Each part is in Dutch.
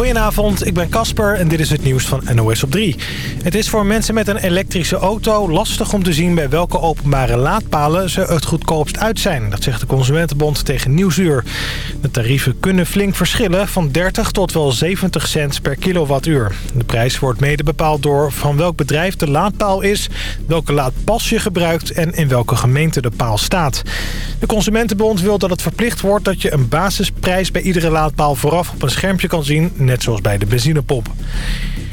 Goedenavond, ik ben Casper en dit is het nieuws van NOS op 3. Het is voor mensen met een elektrische auto lastig om te zien... bij welke openbare laadpalen ze het goedkoopst uit zijn. Dat zegt de Consumentenbond tegen Nieuwsuur. De tarieven kunnen flink verschillen, van 30 tot wel 70 cent per kilowattuur. De prijs wordt mede bepaald door van welk bedrijf de laadpaal is... welke laadpas je gebruikt en in welke gemeente de paal staat. De Consumentenbond wil dat het verplicht wordt dat je een basisprijs bij iedere laadpaal vooraf op een schermpje kan zien net zoals bij de benzinepomp.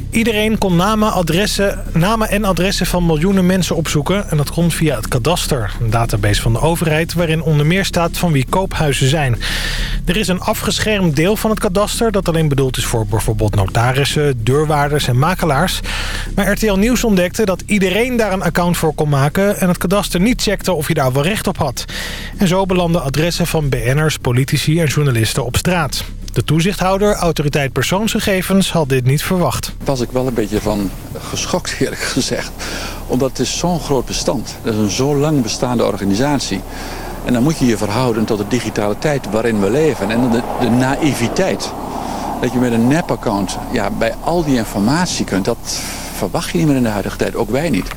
Iedereen kon namen, adressen, namen en adressen van miljoenen mensen opzoeken. En dat komt via het kadaster, een database van de overheid... waarin onder meer staat van wie koophuizen zijn. Er is een afgeschermd deel van het kadaster... dat alleen bedoeld is voor bijvoorbeeld notarissen, deurwaarders en makelaars. Maar RTL Nieuws ontdekte dat iedereen daar een account voor kon maken... en het kadaster niet checkte of je daar wel recht op had. En zo belanden adressen van BN'ers, politici en journalisten op straat. De toezichthouder, autoriteit persoonsgegevens, had dit niet verwacht. was ik wel een beetje van geschokt eerlijk gezegd. Omdat het is zo'n groot bestand. Het is een zo lang bestaande organisatie. En dan moet je je verhouden tot de digitale tijd waarin we leven. En de, de naïviteit. Dat je met een nep-account ja, bij al die informatie kunt, dat verwacht je niet meer in de huidige tijd. Ook wij niet.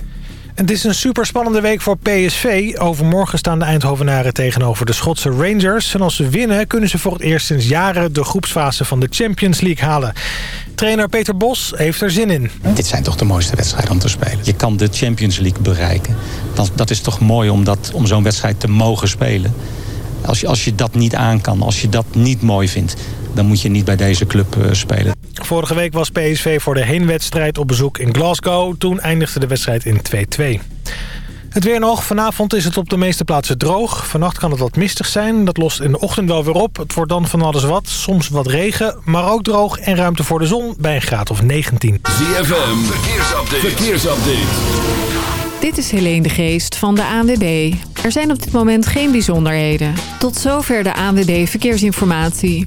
Het is een superspannende week voor PSV. Overmorgen staan de Eindhovenaren tegenover de Schotse Rangers. En als ze winnen kunnen ze voor het eerst sinds jaren de groepsfase van de Champions League halen. Trainer Peter Bos heeft er zin in. Dit zijn toch de mooiste wedstrijden om te spelen. Je kan de Champions League bereiken. Dat, dat is toch mooi om, om zo'n wedstrijd te mogen spelen. Als je, als je dat niet aan kan, als je dat niet mooi vindt... dan moet je niet bij deze club uh, spelen. Vorige week was PSV voor de heenwedstrijd op bezoek in Glasgow. Toen eindigde de wedstrijd in 2-2. Het weer nog. Vanavond is het op de meeste plaatsen droog. Vannacht kan het wat mistig zijn. Dat lost in de ochtend wel weer op. Het wordt dan van alles wat. Soms wat regen, maar ook droog en ruimte voor de zon bij een graad of 19. ZFM, verkeersupdate. verkeersupdate. Dit is Helene de Geest van de ANWB. Er zijn op dit moment geen bijzonderheden. Tot zover de ANWB Verkeersinformatie.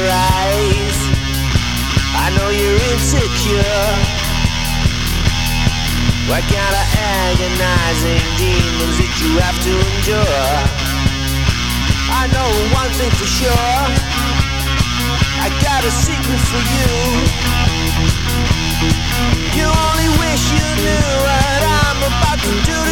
your eyes, I know you're insecure. What kind of agonizing demons did you have to endure? I know one thing for sure. I got a secret for you. You only wish you knew what I'm about to do to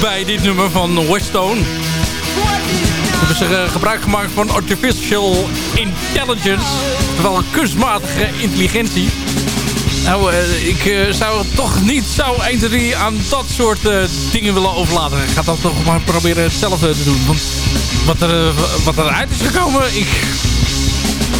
bij dit nummer van Westone. Hebben ze eh, gebruik gemaakt van artificial intelligence. Terwijl kunstmatige intelligentie. Nou, uh, ik uh, zou toch niet zo 1, 3 aan dat soort dingen willen overlaten. Ik ga dat toch maar proberen hetzelfde te doen. Want wat, er, wat eruit is gekomen, ik,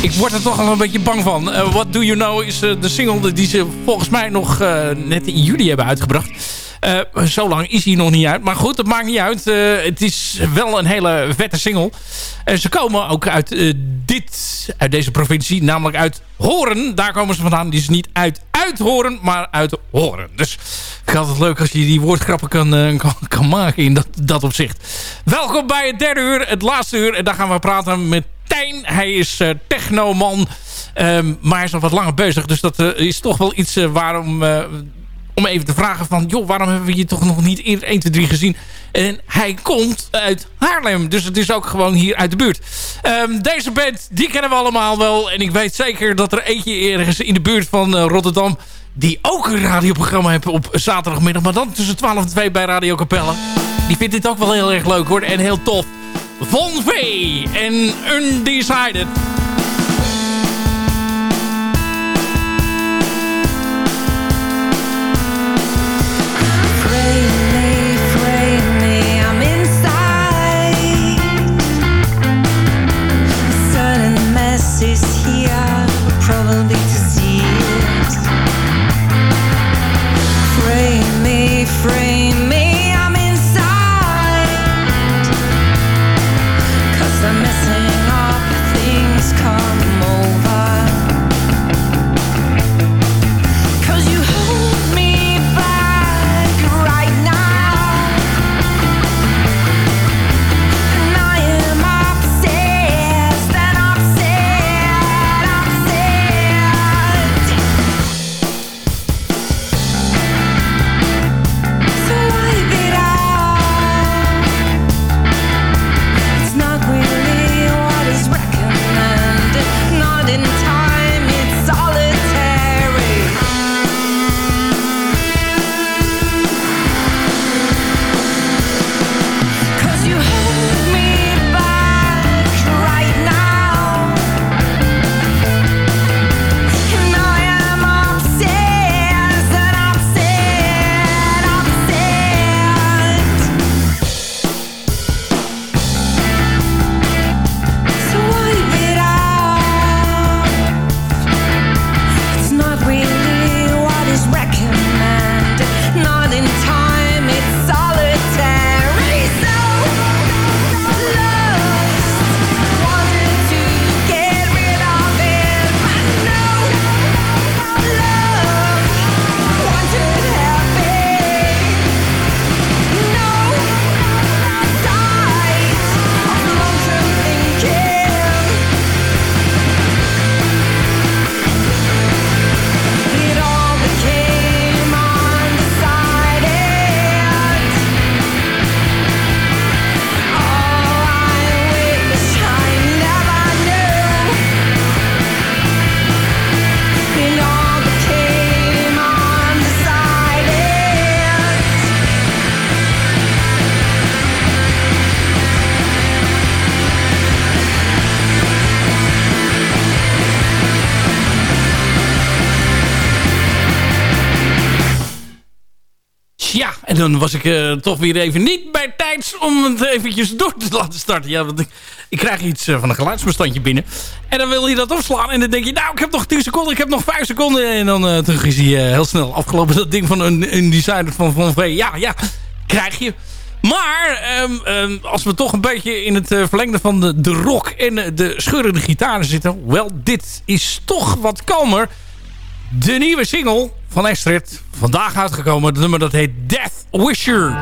ik word er toch al een beetje bang van. What Do You Know is de single die ze volgens mij nog net in juli hebben uitgebracht. Uh, zo lang is hij nog niet uit. Maar goed, dat maakt niet uit. Uh, het is wel een hele vette single. En ze komen ook uit, uh, dit, uit deze provincie. Namelijk uit Horen. Daar komen ze vandaan. Die is niet uit Uithoren, maar uit Horen. Dus ik vind het leuk als je die woordgrappen kan, kan, kan, maken in dat, dat opzicht. Welkom bij het derde uur, het laatste uur. En daar gaan we praten met Tijn. Hij is technoman. Um, maar hij is nog wat langer bezig. Dus dat is toch wel iets waarom om even te vragen van... joh, waarom hebben we je toch nog niet eerder 1, 2, 3 gezien? En hij komt uit Haarlem. Dus het is ook gewoon hier uit de buurt. Um, deze band, die kennen we allemaal wel. En ik weet zeker dat er eentje ergens in de buurt van uh, Rotterdam... die ook een radioprogramma heeft op zaterdagmiddag. Maar dan tussen 12 en 2 bij Radio Capelle. Die vindt dit ook wel heel erg leuk hoor. En heel tof. Von V en Undecided. Was ik uh, toch weer even niet bij tijds om het eventjes door te laten starten. Ja, want ik, krijg iets uh, van een geluidsbestandje binnen. En dan wil je dat opslaan. En dan denk je, nou, ik heb nog 10 seconden, ik heb nog 5 seconden. En dan uh, terug is hij heel snel afgelopen. Dat ding van een, een designer van Van V. Ja, ja, krijg je. Maar um, um, als we toch een beetje in het verlengde van de, de rock en de scheurende gitaren zitten. Wel, dit is toch wat kalmer. De nieuwe single van Astrid. Vandaag uitgekomen. Het nummer dat heet Death Wisher.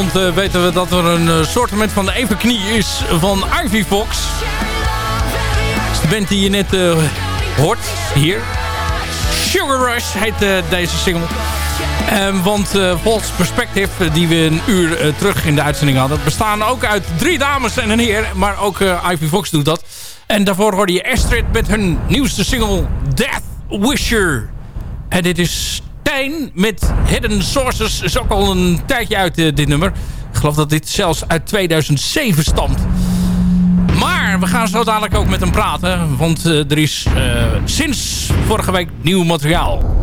Vanavond uh, weten we dat er een uh, soortement van de evenknie is van Ivy Fox. de band die je net uh, hoort, hier. Sugar Rush heet deze single. Um, want uh, Perspective, die we een uur terug in de uitzending hadden... bestaan ook uit drie dames en een heer. Maar ook Ivy Fox doet dat. En daarvoor hoorde je Astrid met hun nieuwste single Death Wisher. En dit is Met Hidden Sources. Is ook al een tijdje uit dit nummer. Ik geloof dat dit zelfs uit 2007 stamt. Maar we gaan zo dadelijk ook met hem praten. Want er is sinds vorige week nieuw materiaal.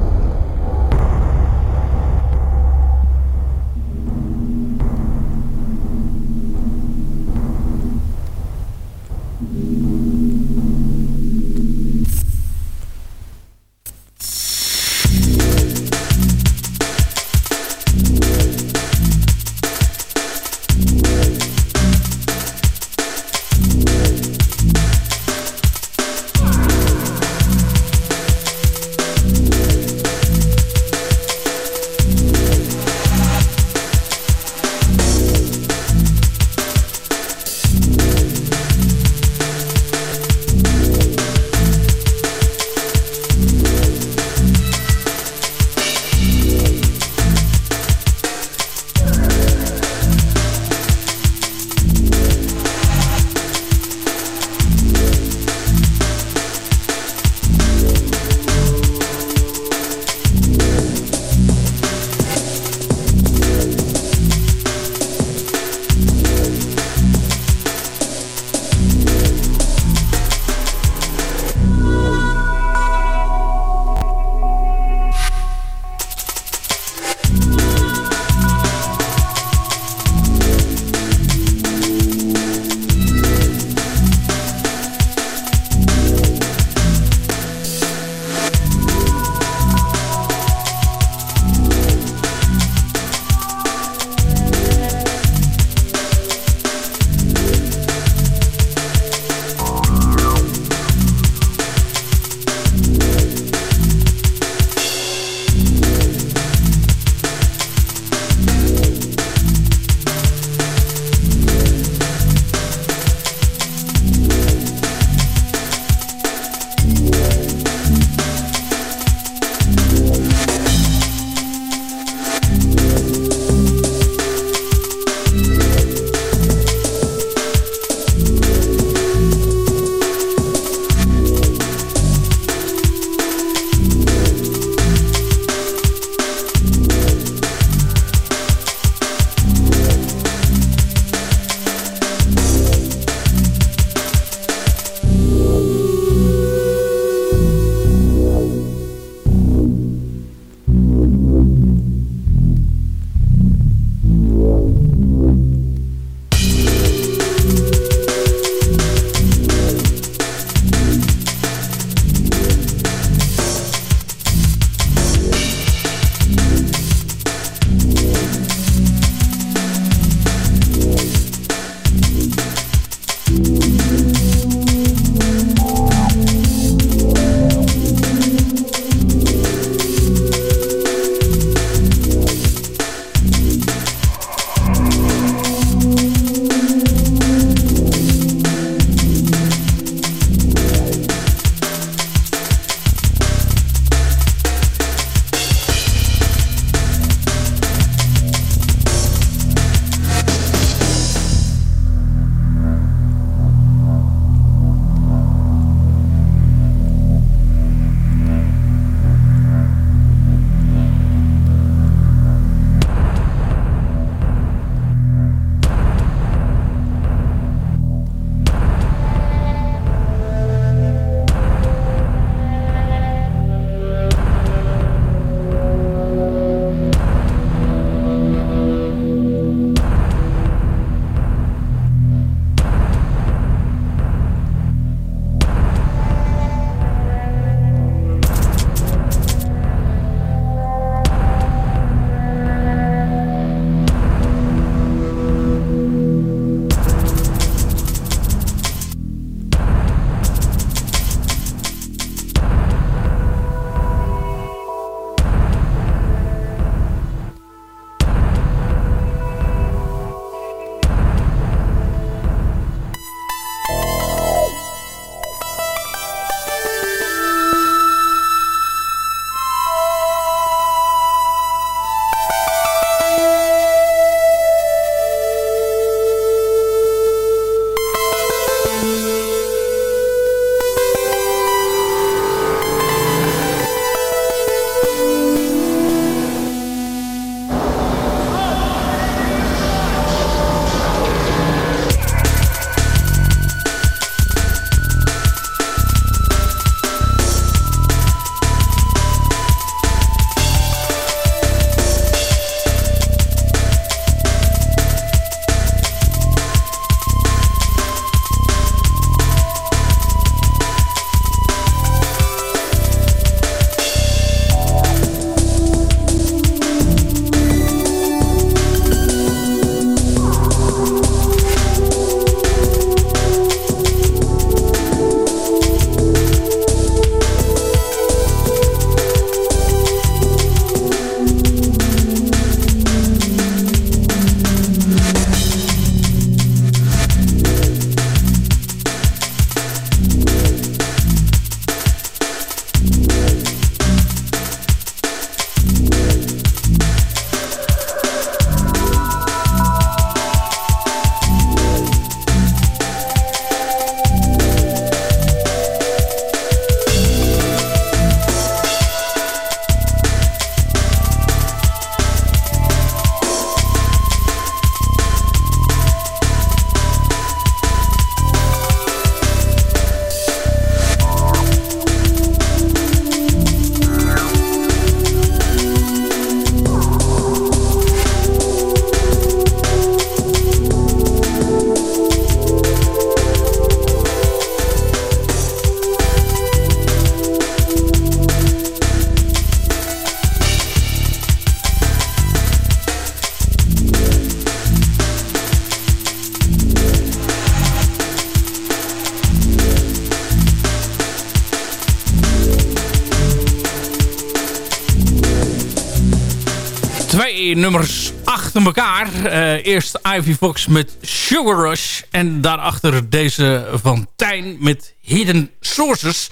Nummers achter elkaar. Uh, eerst Ivy Fox met Sugar Rush. En daarachter deze van Tijn met Hidden Sources.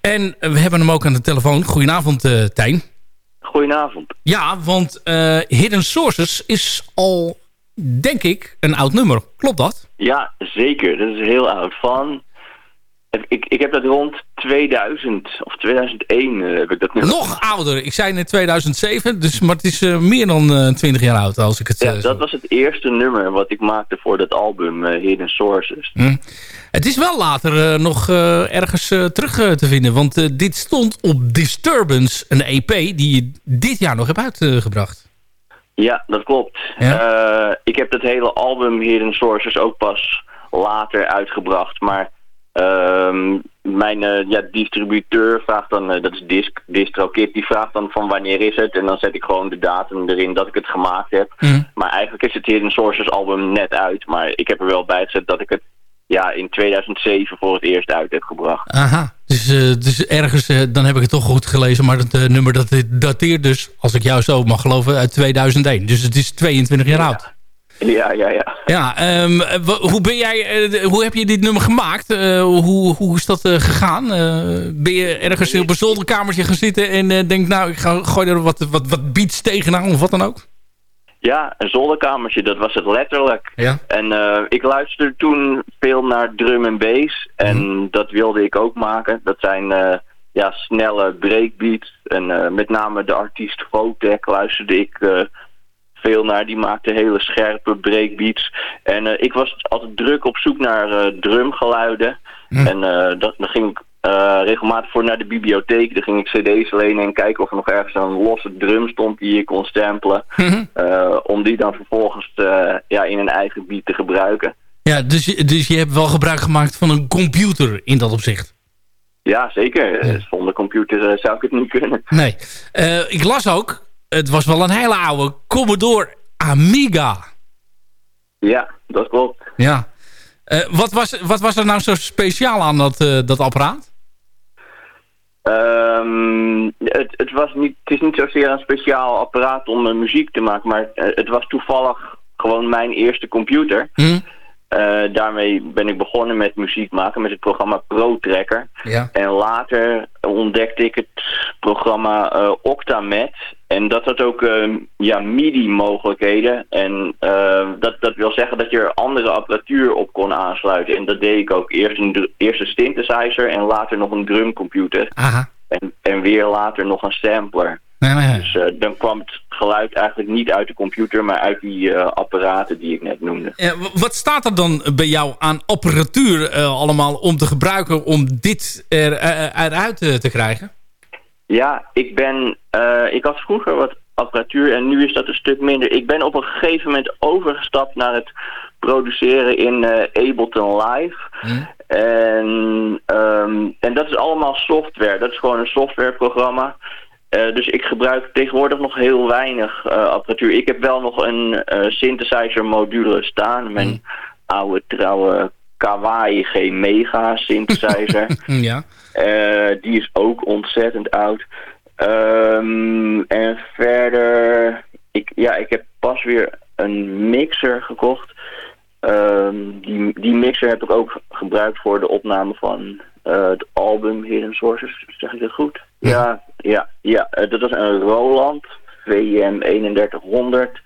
En we hebben hem ook aan de telefoon. Goedenavond, uh, Tijn. Goedenavond. Ja, want uh, Hidden Sources is al, denk ik, een oud nummer. Klopt dat? Ja, zeker. Dat is heel oud. Van ik, ik heb dat rond 2000 of 2001 uh, eh, heb ik dat nummer. Nog ouder. Ik zei net 2007, dus, maar het is uh, meer dan uh, eh, 20 jaar oud als ik het Ja, dat was het eerste nummer wat ik maakte voor dat album Hidden Sources. Hm. Het is wel later nog ergens terug te vinden, want dit stond op Disturbance, een EP die je dit jaar nog hebt uitgebracht. Ja, dat klopt. Ja? ik heb het hele album Hidden Sources ook pas later uitgebracht, maar Um, mijn uh, ja, distributeur vraagt dan, uh, dat is Disc, DistroKit, die vraagt dan van wanneer is het. En dan zet ik gewoon de datum erin dat ik het gemaakt heb. Mm. Maar eigenlijk is het Hidden Sources album net uit. Maar ik heb er wel bij gezet dat ik het ja, in 2007 voor het eerst uit heb gebracht. Aha, dus, uh, dus ergens, dan heb ik het toch goed gelezen. Maar het nummer dat dateert dus, als ik jou zo mag geloven, uit 2001. Dus het is 22 jaar oud. Ja, ja, ja. Ja, um, hoe, ben jij, uh, hoe heb je dit nummer gemaakt? Uh, hoe, hoe is dat uh, gegaan? ben je ergens op een zolderkamertje gaan zitten en denk nou, ik ga gooi er wat, wat, wat beats tegenaan of wat dan ook? Ja, een zolderkamertje, dat was het letterlijk. Ja? En ik luisterde toen veel naar drum en bass en mm. dat wilde ik ook maken. Dat zijn ja, snelle breakbeats en met name de artiest Votek luisterde ik veel naar. Die maakte hele scherpe breakbeats. En uh, ik was altijd druk op zoek naar uh, drumgeluiden. Hm. En uh, dat, dan ging ik regelmatig voor naar de bibliotheek. Dan ging ik cd's lenen en kijken of er nog ergens een losse drum stond die je kon stempelen. Hm. om die dan vervolgens ja, in een eigen beat te gebruiken. Ja, dus, dus je hebt wel gebruik gemaakt van een computer in dat opzicht? Ja, zeker. Zonder computer zou ik het niet kunnen. Nee. ik las ook het was wel een hele oude Commodore Amiga. Ja, dat klopt. Ja. Uh, wat, was, wat was er nou zo speciaal aan dat, uh, dat apparaat? Um, het, het, was niet, het is niet zozeer een speciaal apparaat om uh, muziek te maken, maar het was toevallig gewoon mijn eerste computer. Hm? Uh, daarmee ben ik begonnen met muziek maken met het programma Pro Tracker. Ja. En later ontdekte ik het programma uh, Octamet. En dat had ook uh, ja, MIDI-mogelijkheden. En dat, dat wil zeggen dat je er andere apparatuur op kon aansluiten. En dat deed ik ook. Eerst een, eerst een synthesizer en later nog een drumcomputer. Aha. En, en weer later nog een sampler. Dus uh, dan kwam het geluid eigenlijk niet uit de computer, maar uit die uh, apparaten die ik net noemde. Ja, wat staat er dan bij jou aan apparatuur uh, allemaal om te gebruiken om dit er, eruit te krijgen? Ja, ik ben, ik had vroeger wat apparatuur en nu is dat een stuk minder. Ik ben op een gegeven moment overgestapt naar het produceren in Ableton Live. Hmm. En, um, en dat is allemaal software. Dat is gewoon een softwareprogramma. Uh, dus ik gebruik tegenwoordig nog heel weinig uh, apparatuur. Ik heb wel nog een uh, synthesizer module staan. Mijn mm. oude trouwe Kawaii G Mega synthesizer. ja. die is ook ontzettend oud. Um, en verder... Ik, ja, ik heb pas weer een mixer gekocht. Um, die, die mixer heb ik ook gebruikt voor de opname van het album Hidden Sources. Zeg ik dat goed? Ja, ja, ja. Eh, dat was een Roland VM 3100.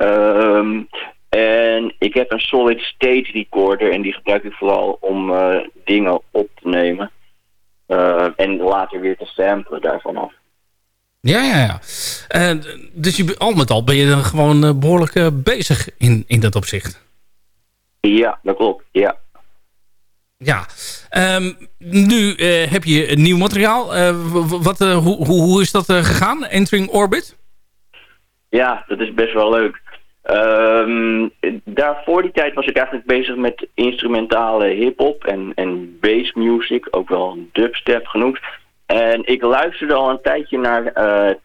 Um, en ik heb een solid state recorder en die gebruik ik vooral om uh, dingen op te nemen. Uh, en later weer te samplen daarvan af. Ja, ja, ja. Uh, dus je, al met al ben je dan gewoon behoorlijk bezig in, in dat opzicht. Ja, dat klopt. Ja. Ja, um, nu uh, heb je nieuw materiaal. Uh, wat, uh, hoe, hoe is dat gegaan, Entering Orbit? Ja, dat is best wel leuk. Um, daar voor die tijd was ik eigenlijk bezig met instrumentale hip-hop en, en bass music, ook wel dubstep genoemd. En ik luisterde al een tijdje naar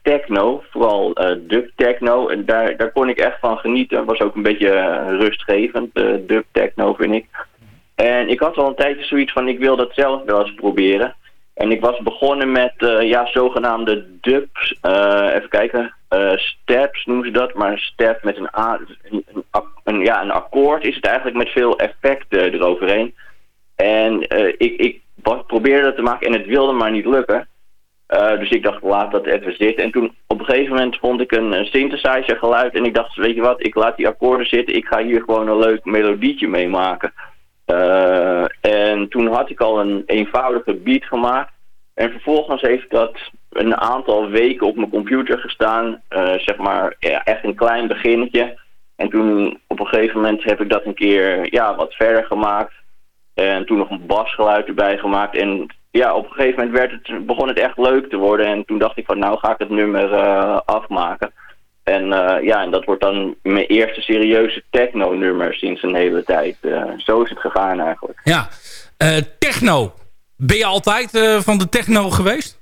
techno, vooral dub techno. En daar, daar kon ik echt van genieten. Was ook een beetje rustgevend, dub techno vind ik. En ik had al een tijdje zoiets van, ik wil dat zelf wel eens proberen. En ik was begonnen met eh, ja, zogenaamde dubs. eh, even kijken. eh, steps noemen ze dat. Maar step met een, A, een, een, een- ja, een akkoord is het eigenlijk met veel effecten eroverheen. En ik, ik probeerde dat te maken en het wilde maar niet lukken. Dus ik dacht, laat dat even zitten. En toen op een gegeven moment vond ik een, een synthesizer geluid. En ik dacht, weet je wat, ik laat die akkoorden zitten. Ik ga hier gewoon een leuk melodietje mee maken. Eh, en toen had ik al een eenvoudige beat gemaakt. En vervolgens heeft dat een aantal weken op mijn computer gestaan. eh, zeg maar, echt een klein beginnetje. En toen op een gegeven moment heb ik dat een keer ja, wat verder gemaakt. En toen nog een basgeluid erbij gemaakt. En ja, op een gegeven moment werd het, begon het echt leuk te worden. En toen dacht ik van nou ga ik het nummer eh, afmaken. En eh, ja, en dat wordt dan mijn eerste serieuze techno-nummer sinds een hele tijd. Eh, zo is het gegaan eigenlijk. Ja. Eh, techno. Ben je altijd van de techno geweest?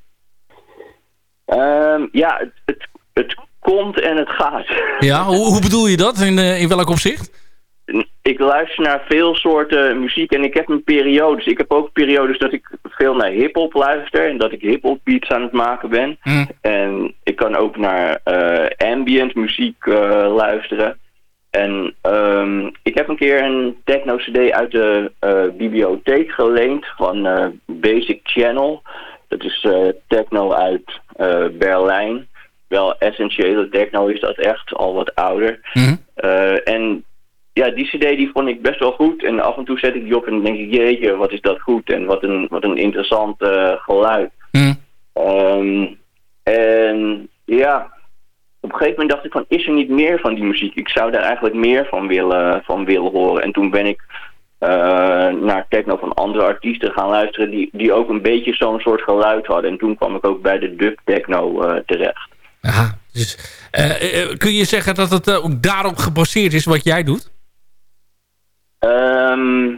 Ehm, ja, het, het, het komt en het gaat. Ja, hoe, hoe bedoel je dat? In, in welk opzicht? Ik luister naar veel soorten muziek en ik heb mijn periodes. Ik heb ook periodes dat ik veel naar hip-hop luister en dat ik hip-hop beats aan het maken ben. Mm. En ik kan ook naar eh, ambient muziek eh, luisteren. En ehm, ik heb een keer een techno-cd uit de eh, bibliotheek geleend van Basic Channel. Dat is techno uit Berlijn. Wel essentiële techno is dat echt, al wat ouder. Eh, en ja, die cd die vond ik best wel goed. En af en toe zet ik die op en dan denk ik, jeetje, wat is dat goed. En wat een, wat een interessant eh, geluid. Mhm. Ehm, en ja, op een gegeven moment dacht ik van, is er niet meer van die muziek? Ik zou daar eigenlijk meer van willen, van willen horen. En toen ben ik eh, naar techno van andere artiesten gaan luisteren... die, die ook een beetje zo'n soort geluid hadden. En toen kwam ik ook bij de dub techno eh, terecht. Aha, dus, kun je zeggen dat het ook daarop gebaseerd is wat jij doet? Ehm,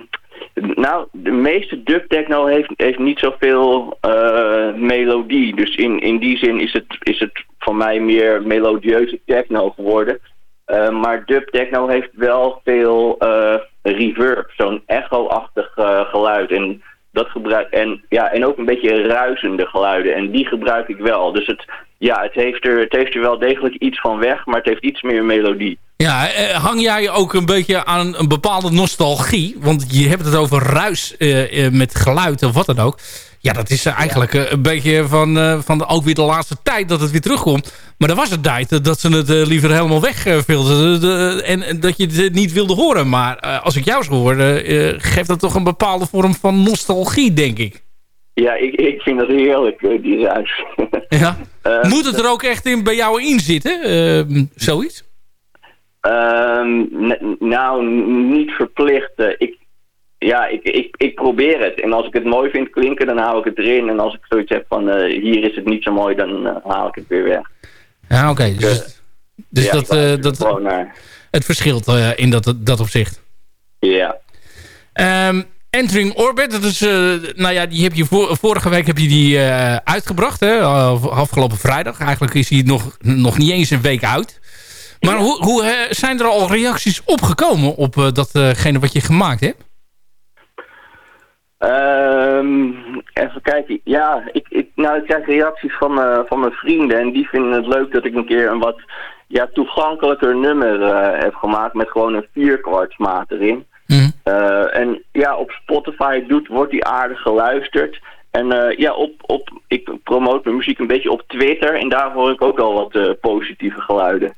nou, de meeste dub techno heeft, heeft niet zoveel eh, melodie. Dus in, in die zin is het, is het voor mij meer melodieuze techno geworden. Eh, maar dub techno heeft wel veel eh, reverb, zo'n echo-achtig eh, geluid. En, dat gebruik, en, ja, en ook een beetje ruisende geluiden. En die gebruik ik wel. Dus het, ja, het, heeft er, het heeft er wel degelijk iets van weg, maar het heeft iets meer melodie. Ja, eh, hang jij ook een beetje aan een bepaalde nostalgie? Want je hebt het over ruis eh, eh, met geluid of wat dan ook. Ja, dat is eigenlijk een beetje van, van ook weer de laatste tijd dat het weer terugkomt. Maar er was een tijd dat ze het liever helemaal wegvilden. en, dat je het niet wilde horen. Maar als ik jou zo hoor, geeft dat toch een bepaalde vorm van nostalgie, denk ik. Ja, ik, ik vind dat heerlijk, eh, die ruis. Ja. Eh, Moet het er ook echt in, bij jou in zitten? eh, zoiets? Ehm, nou, niet verplicht. eh, ik, ja, ik, ik, ik probeer het. En als ik het mooi vind klinken, dan hou ik het erin. En als ik zoiets heb van hier is het niet zo mooi, dan haal ik het weer weg. Ja, oké. dus dus ja, dat, dat, het verschilt in dat, dat opzicht. Ja. Ehm, Entering Orbit, dat is, eh, nou ja, die heb je vor- vorige week heb je die eh, uitgebracht, hè? eh, afgelopen vrijdag. Eigenlijk is die nog, nog niet eens een week uit. Maar hoe, hoe zijn er al reacties opgekomen op datgene wat je gemaakt hebt? Ehm, even kijken. Ja, ik, ik, nou, ik krijg reacties van, van mijn vrienden. En die vinden het leuk dat ik een keer een wat ja, toegankelijker nummer heb gemaakt. Met gewoon een vierkwartsmaat erin. Eh, en ja, op Spotify doet, wordt die aardig geluisterd. En eh, ja, op, op, ik promoot mijn muziek een beetje op Twitter. En daar hoor ik ook al wat eh, positieve geluiden.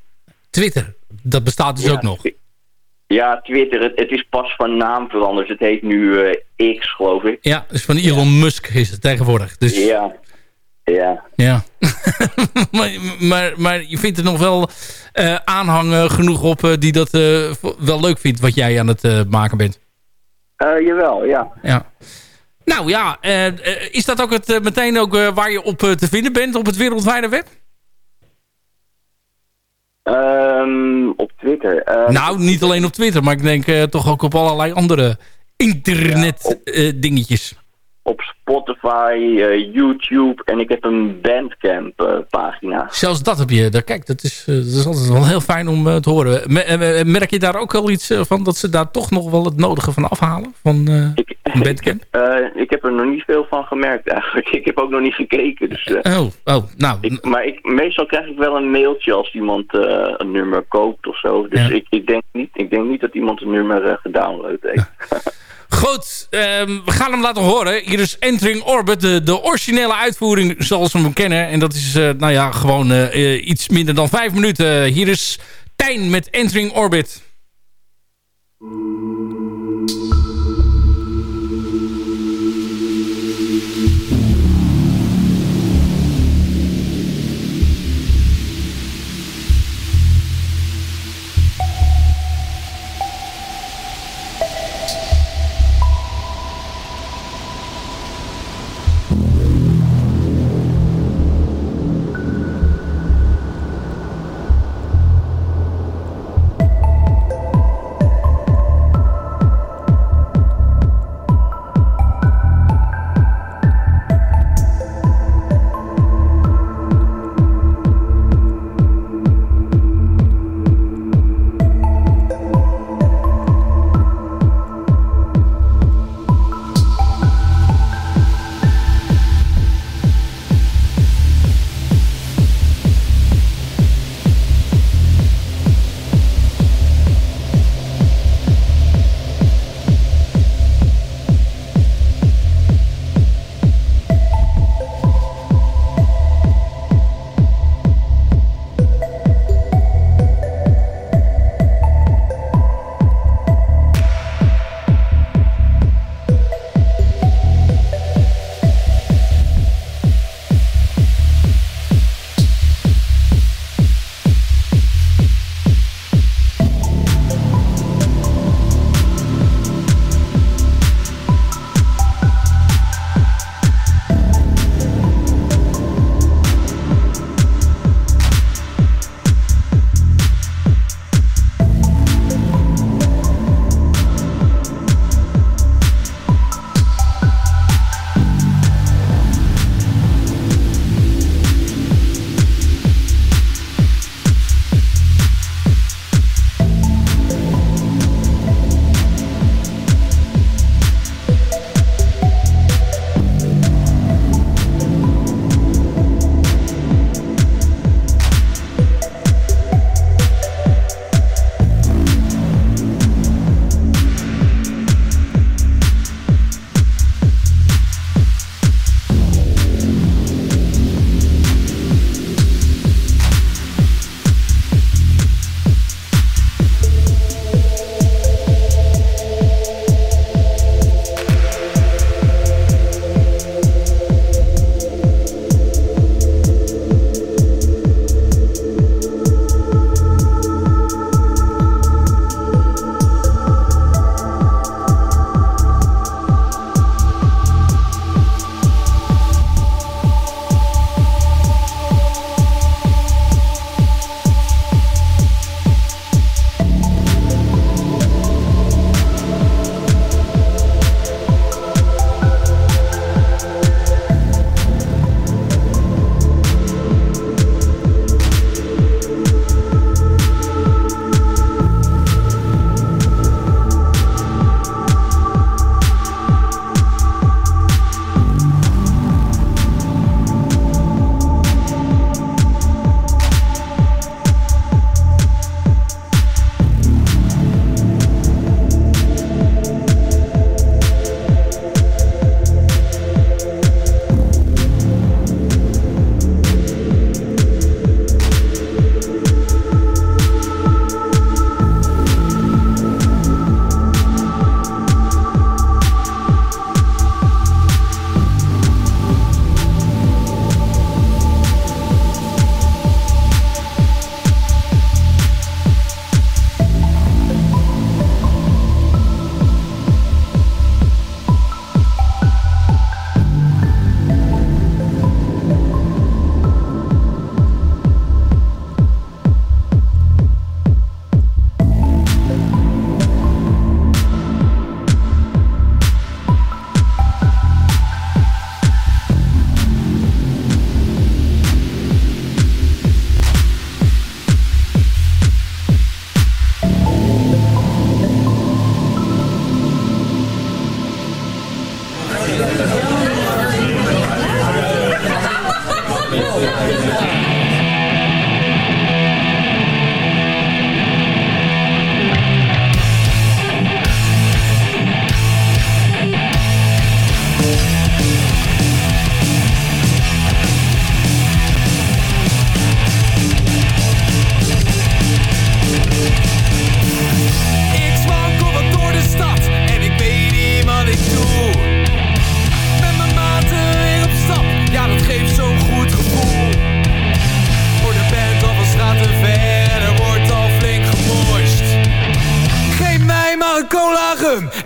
Twitter, dat bestaat dus Ja, ook nog. Ja, Twitter, het, het is pas van naam veranderd. Het heet nu X, geloof ik. Ja, dus van Elon Musk is het tegenwoordig. Dus, Ja, ja. Ja. maar, maar, maar je vindt er nog wel eh aanhang genoeg op eh, die dat eh, wel leuk vindt wat jij aan het maken bent. Jawel, ja. Ja. Nou ja, is dat ook het, meteen ook waar je op te vinden bent op het wereldwijde web? Ehm, op Twitter. nou, niet alleen op Twitter, maar ik denk toch ook op allerlei andere internet eh, dingetjes. Op Spotify, eh, YouTube en ik heb een Bandcamp eh, pagina. Zelfs dat heb je. Daar, kijk, dat is, eh, dat is altijd wel heel fijn om te horen. Me- merk je daar ook wel iets van dat ze daar toch nog wel het nodige van afhalen? Van Ik, een Bandcamp? eh, ik heb er nog niet veel van gemerkt eigenlijk. Ik heb ook nog niet gekeken. Dus, Oh, oh, nou. ik, maar ik, meestal krijg ik wel een mailtje als iemand een nummer koopt of zo. Dus Ja. ik, ik, denk niet, ik denk niet dat iemand een nummer gedownload heeft. Goed, ehm, we gaan hem laten horen. Hier is Entering Orbit, de, originele uitvoering zoals we hem kennen. En dat is, eh, nou ja, gewoon eh, eh, iets minder dan vijf minuten. Hier is Tijn met Entering Orbit.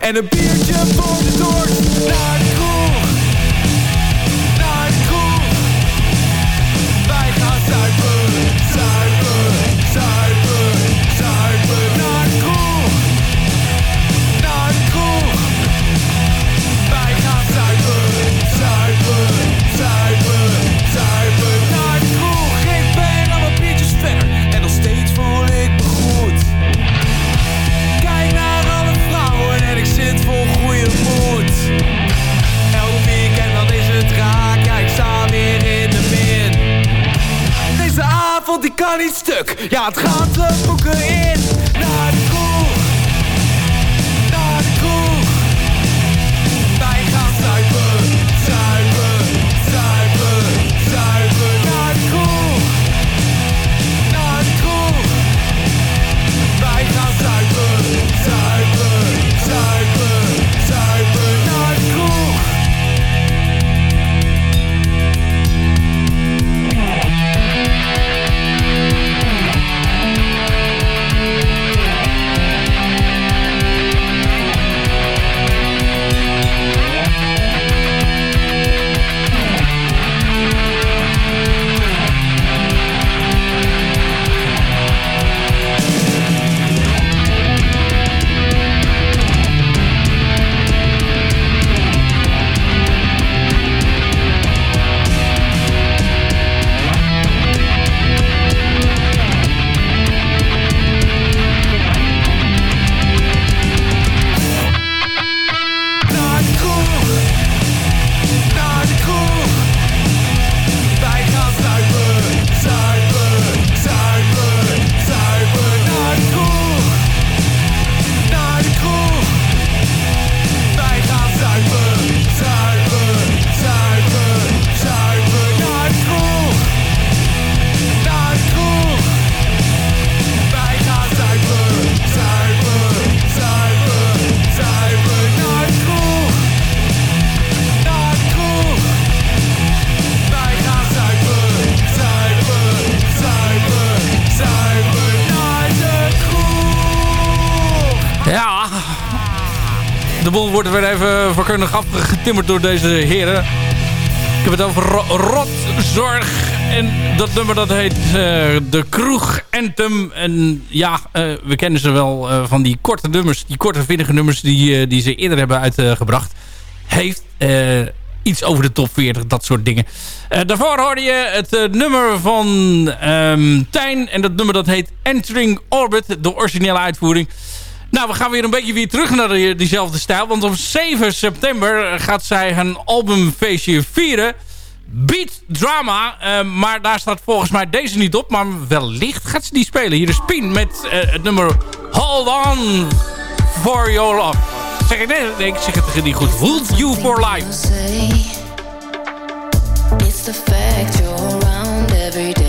En een biertje weer even vakkundig afgetimmerd door deze heren. Ik heb het over ro rotzorg. En dat nummer dat heet eh, De Kroeg Anthem. En ja, eh, we kennen ze wel eh, van die korte nummers. Die korte vinnige nummers die, die ze eerder hebben uitgebracht. Heeft iets over de top 40, dat soort dingen. Daarvoor hoorde je het nummer van ehm Tijn. En dat nummer dat heet Entering Orbit. De originele uitvoering. Nou, we gaan weer een beetje weer terug naar die, diezelfde stijl. Want op 7 september gaat zij een albumfeestje vieren. Beat Drama. eh, maar daar staat volgens mij deze niet op. Maar wellicht gaat ze die spelen. Hier is Pien met eh, het nummer Hold On For Your Love. Zeg ik dit? Nee, ik zeg het niet goed. Hold You For Life. It's the fact you're around every.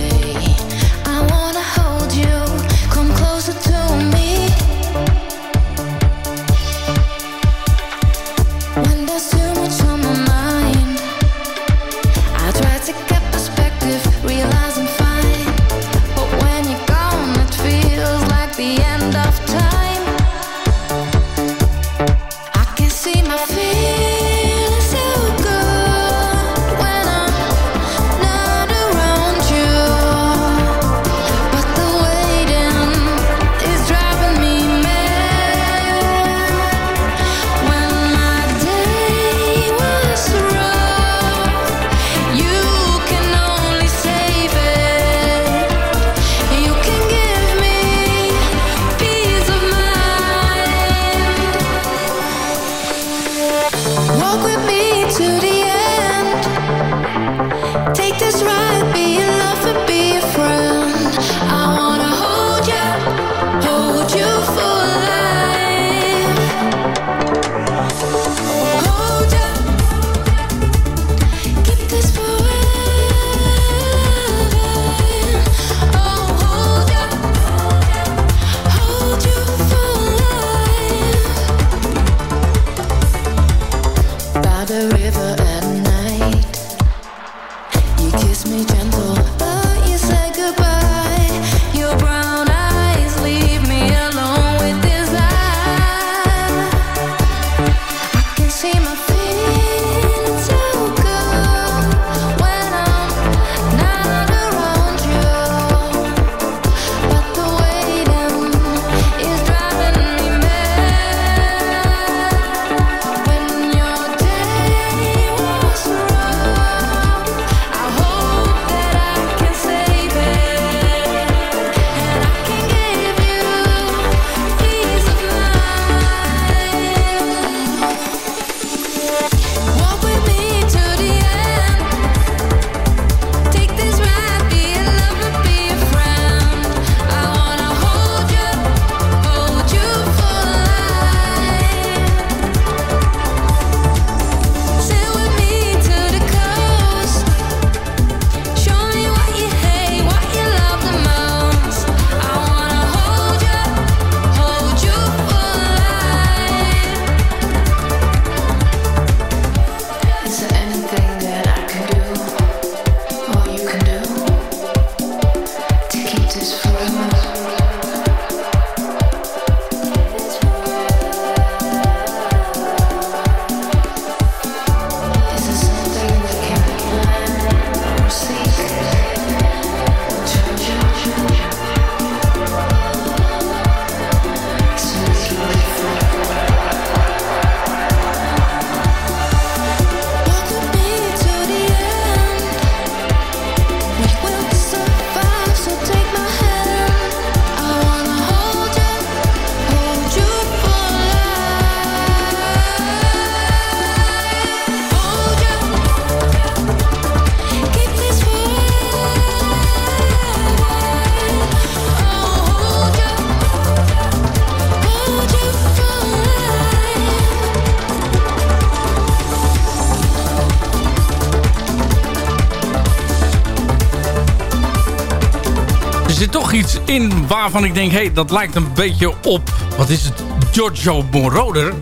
Iets in waarvan ik denk... hé, hey, dat lijkt een beetje op... wat is het? Giorgio Moroder.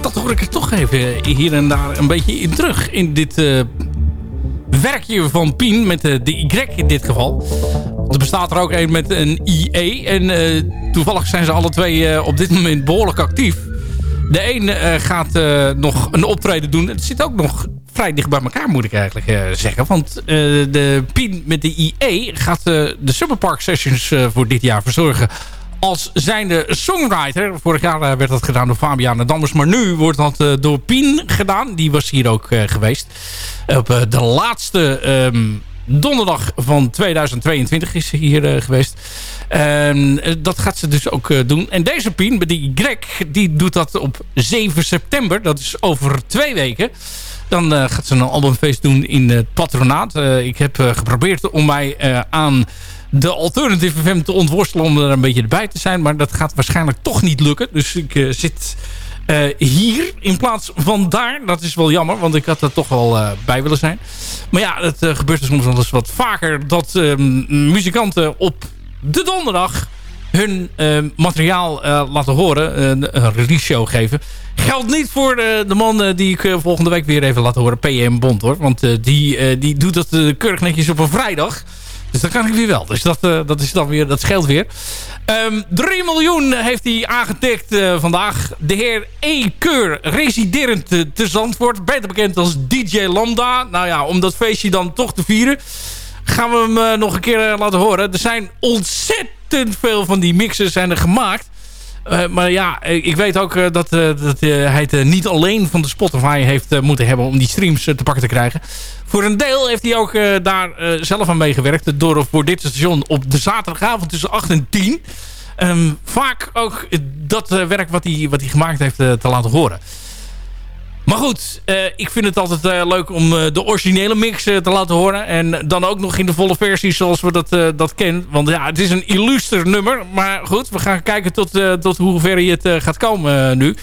Dat hoor ik er toch even hier en daar een beetje in terug. In dit uh, werkje van Pien, met de, de Y in dit geval. Er bestaat er ook een met een IE. En uh, toevallig zijn ze alle twee op dit moment behoorlijk actief. De een gaat nog een optreden doen. Het zit ook nog vrij dicht bij elkaar, moet ik eigenlijk uh, zeggen. Want uh, de PIN met de IE gaat uh, de Summerpark Sessions voor dit jaar verzorgen als zijnde songwriter. Vorig jaar werd dat gedaan door Fabiana Dammers. Maar nu wordt dat door Pien gedaan. Die was hier ook geweest. Op de laatste um, donderdag van 2022 is ze hier geweest. Um, dat gaat ze dus ook doen. En deze Pien, die Greg, die doet dat op 7 september. Dat is over twee weken. Dan uh, gaat ze een albumfeest doen in het patronaat. Uh, ik heb uh, geprobeerd om mij aan de Alternative FM te ontworstelen om er een beetje erbij te zijn. Maar dat gaat waarschijnlijk toch niet lukken. Dus ik zit hier in plaats van daar. Dat is wel jammer, want ik had er toch wel bij willen zijn. Maar ja, het gebeurt er soms wel eens wat vaker dat muzikanten op de donderdag hun materiaal laten horen. een release show geven geldt niet voor de, de man die ik volgende week weer even laat horen. PM Bond hoor. Want die, die doet dat keurig netjes op een vrijdag. Dus dat kan ik weer wel. Dus dat, dat, is dan weer, dat scheelt weer. Um, 3 miljoen heeft hij aangetikt vandaag. De heer E. Keur, residerend te, Zandvoort. Beter bekend als DJ Lambda. Nou ja, om dat feestje dan toch te vieren... gaan we hem nog een keer laten horen. Er zijn ontzettend veel van die mixen zijn er gemaakt. Uh, maar ja, ik weet ook uh, dat, dat hij het niet alleen van de Spotify heeft moeten hebben om die streams te pakken te krijgen. Voor een deel heeft hij ook daar zelf aan meegewerkt door voor dit station op de zaterdagavond tussen 8 en 10. Um, vaak ook dat werk wat hij, wat hij gemaakt heeft te laten horen. Maar goed, uh, ik vind het altijd uh, leuk om uh, de originele mix te laten horen. En dan ook nog in de volle versie zoals we dat, dat kennen. Want ja, het is een illuster nummer. Maar goed, we gaan kijken tot, tot hoe ver je het gaat komen nu.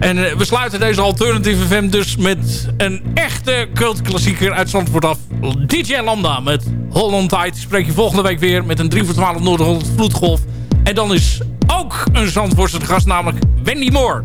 En we sluiten deze Alternative FM dus met een echte cultklassieker uit Zandvoort af. DJ Lambda met Holland Tide. Spreek je volgende week weer met een 3 voor 12 Noord-Holland vloedgolf. En dan is ook een Zandvoortse gast, namelijk Wendy Moore.